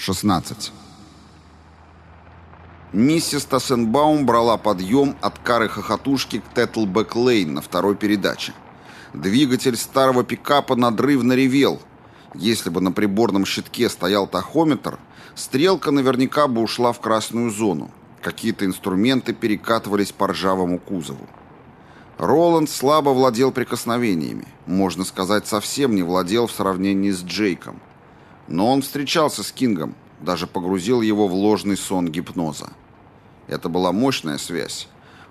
16. Миссис Тассенбаум брала подъем от Кары-Хохотушки к Теттлбэк-Лейн на второй передаче. Двигатель старого пикапа надрывно ревел. Если бы на приборном щитке стоял тахометр, стрелка наверняка бы ушла в красную зону. Какие-то инструменты перекатывались по ржавому кузову. Роланд слабо владел прикосновениями. Можно сказать, совсем не владел в сравнении с Джейком. Но он встречался с Кингом, даже погрузил его в ложный сон гипноза. Это была мощная связь.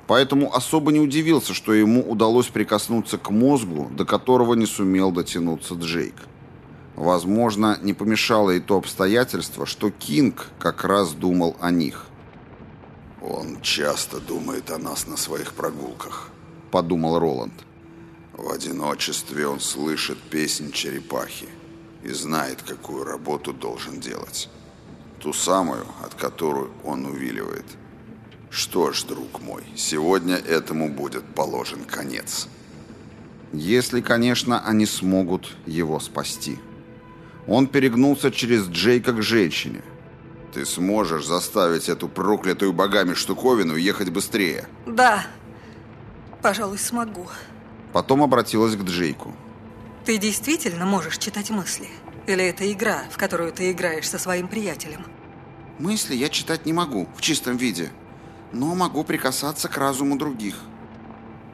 Поэтому особо не удивился, что ему удалось прикоснуться к мозгу, до которого не сумел дотянуться Джейк. Возможно, не помешало и то обстоятельство, что Кинг как раз думал о них. «Он часто думает о нас на своих прогулках», — подумал Роланд. «В одиночестве он слышит песнь черепахи и знает, какую работу должен делать. Ту самую, от которой он увиливает. Что ж, друг мой, сегодня этому будет положен конец. Если, конечно, они смогут его спасти. Он перегнулся через Джейка к женщине. Ты сможешь заставить эту проклятую богами штуковину ехать быстрее? Да, пожалуй, смогу. Потом обратилась к Джейку. Ты действительно можешь читать мысли? Или это игра, в которую ты играешь со своим приятелем? Мысли я читать не могу в чистом виде но могу прикасаться к разуму других.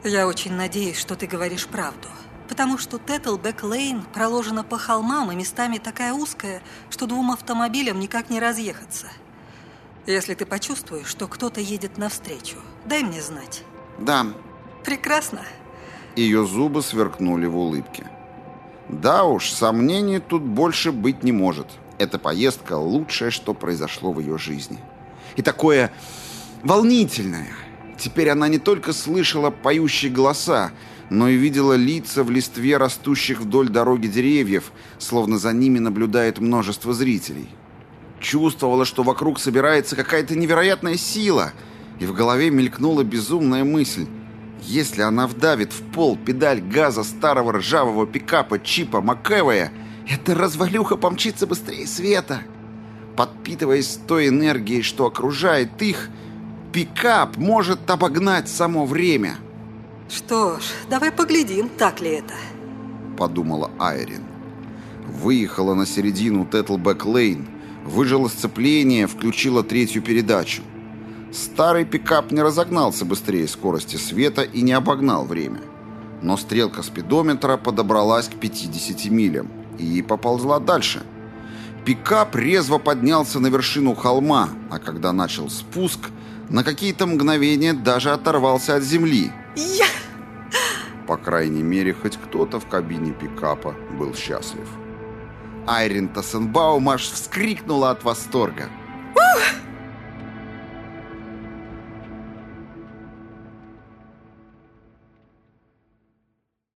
Я очень надеюсь, что ты говоришь правду. Потому что Теттлбэк Лейн проложена по холмам и местами такая узкая, что двум автомобилям никак не разъехаться. Если ты почувствуешь, что кто-то едет навстречу, дай мне знать. Да. Прекрасно. Ее зубы сверкнули в улыбке. Да уж, сомнений тут больше быть не может. Эта поездка – лучшее, что произошло в ее жизни. И такое волнительная. Теперь она не только слышала поющие голоса, но и видела лица в листве растущих вдоль дороги деревьев, словно за ними наблюдает множество зрителей. Чувствовала, что вокруг собирается какая-то невероятная сила, и в голове мелькнула безумная мысль. Если она вдавит в пол педаль газа старого ржавого пикапа Чипа Макэвая, эта развалюха помчится быстрее света. Подпитываясь той энергией, что окружает их, пикап может обогнать само время. Что ж, давай поглядим, так ли это. Подумала Айрин. Выехала на середину Теттлбэк-Лейн, выжала сцепление, включила третью передачу. Старый пикап не разогнался быстрее скорости света и не обогнал время. Но стрелка спидометра подобралась к 50 милям и поползла дальше. Пикап резво поднялся на вершину холма, а когда начал спуск – на какие-то мгновения даже оторвался от земли. Я... По крайней мере, хоть кто-то в кабине пикапа был счастлив. Айрин Тассенбаум аж вскрикнула от восторга. Ух!